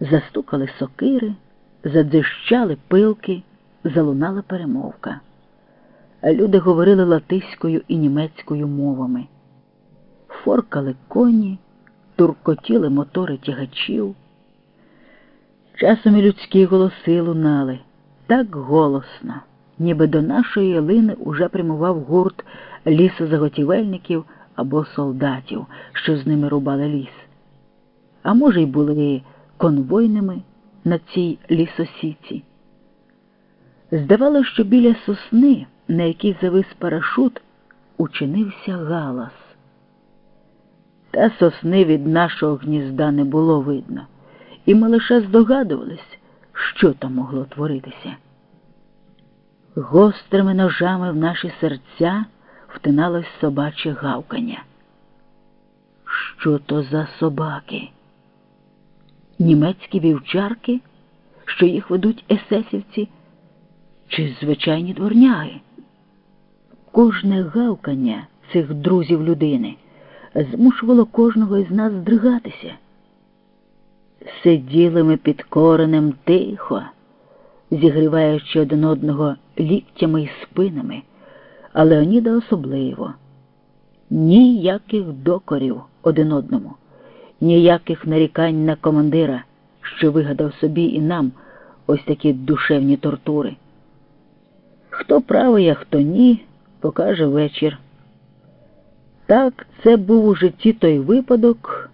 Застукали сокири, задзищали пилки, залунала перемовка. Люди говорили латиською і німецькою мовами, форкали коні, туркотіли мотори тягачів. Часом і людські голоси лунали так голосно, ніби до нашої ялини уже прямував гурт лісозаготівельників або солдатів, що з ними рубали ліс. А може, й були конвойними на цій лісосіці. Здавалося, що біля сосни, на якій завис парашут, учинився галас. Та сосни від нашого гнізда не було видно, і ми лише здогадувались, що там могло творитися. Гострими ножами в наші серця втиналось собаче гавкання. Що то за собаки? Німецькі вівчарки, що їх ведуть есесівці, чи звичайні дворняги? Кожне гавкання цих друзів людини змушувало кожного із нас здригатися. Сиділи ми під коренем тихо, зігріваючи один одного ліктями і спинами, а Леоніда особливо. Ніяких докорів один одному, ніяких нарікань на командира, що вигадав собі і нам ось такі душевні тортури. Хто правий, а хто ні, покаже вечір. Так, це був у житті той випадок,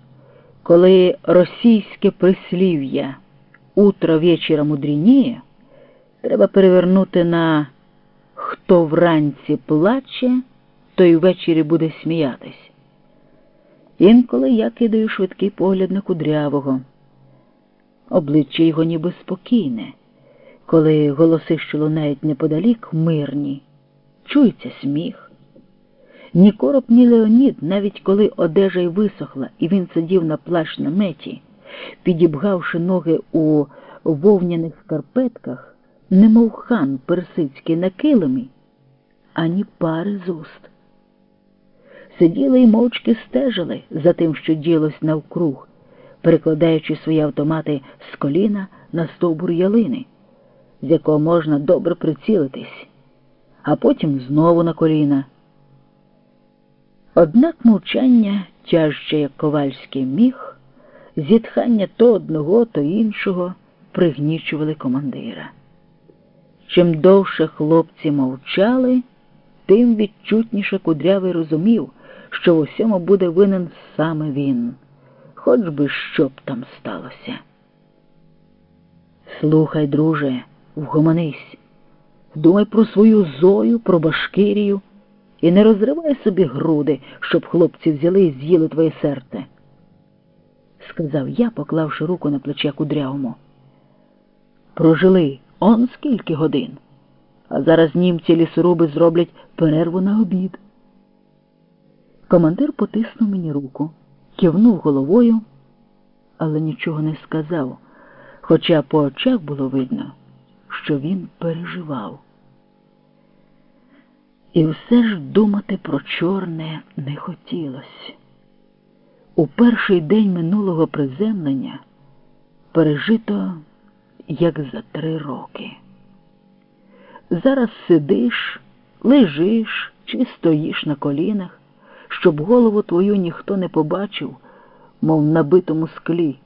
коли російське прислів'я утро вечора мудрініє треба перевернути на хто вранці плаче, той ввечері буде сміятись. Інколи я кидаю швидкий погляд на кудрявого. Обличчя його ніби спокійне, коли голоси, що лунають неподалік, мирні, чується сміх. Ні короб, ні Леонід, навіть коли одежа й висохла, і він сидів на плащ наметі, підібгавши ноги у вовняних скарпетках, немов хан персидський на килимі, ані пари з уст. Сиділи й мовчки стежили за тим, що ділось навкруг, перекладаючи свої автомати з коліна на стовбур ялини, з якого можна добре прицілитись, а потім знову на коліна. Однак мовчання, тяжче, як ковальський міг, зітхання то одного, то іншого пригнічували командира. Чим довше хлопці мовчали, тим відчутніше кудрявий розумів, що в усьому буде винен саме він, хоч би що б там сталося. Слухай, друже, вгомонись, думай про свою зою, про башкирію. І не розривай собі груди, щоб хлопці взяли і з'їли твоє серце, сказав я, поклавши руку на плече кудрявому. Прожили он скільки годин, а зараз німці лісоруби зроблять перерву на обід. Командир потиснув мені руку, кивнув головою, але нічого не сказав, хоча по очах було видно, що він переживав. І все ж думати про чорне не хотілося. У перший день минулого приземлення пережито як за три роки. Зараз сидиш, лежиш чи стоїш на колінах, щоб голову твою ніхто не побачив, мов на битому склі.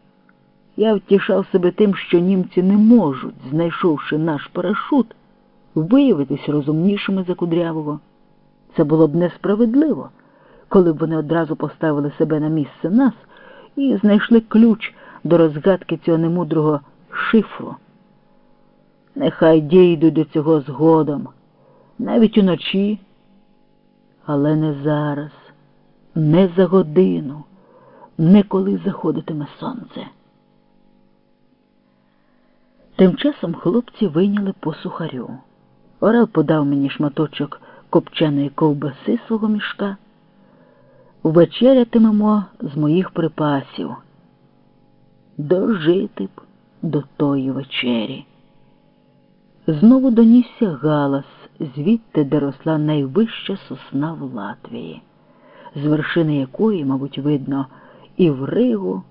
Я втішав себе тим, що німці не можуть, знайшовши наш парашут, виявитись розумнішими за кудрявого. Це було б несправедливо, коли б вони одразу поставили себе на місце нас і знайшли ключ до розгадки цього немудрого шифру. Нехай дійдуть до цього згодом, навіть уночі, але не зараз, не за годину, не коли заходитиме сонце. Тим часом хлопці вийняли по сухарю. Орел подав мені шматочок копченої ковбаси свого мішка. Вечерятимемо з моїх припасів. Дожити б до тої вечері. Знову донісся галас, звідти, де росла найвища сосна в Латвії, з вершини якої, мабуть, видно, і в Ригу,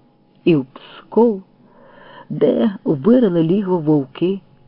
і в Псков де вирили лігво вовки,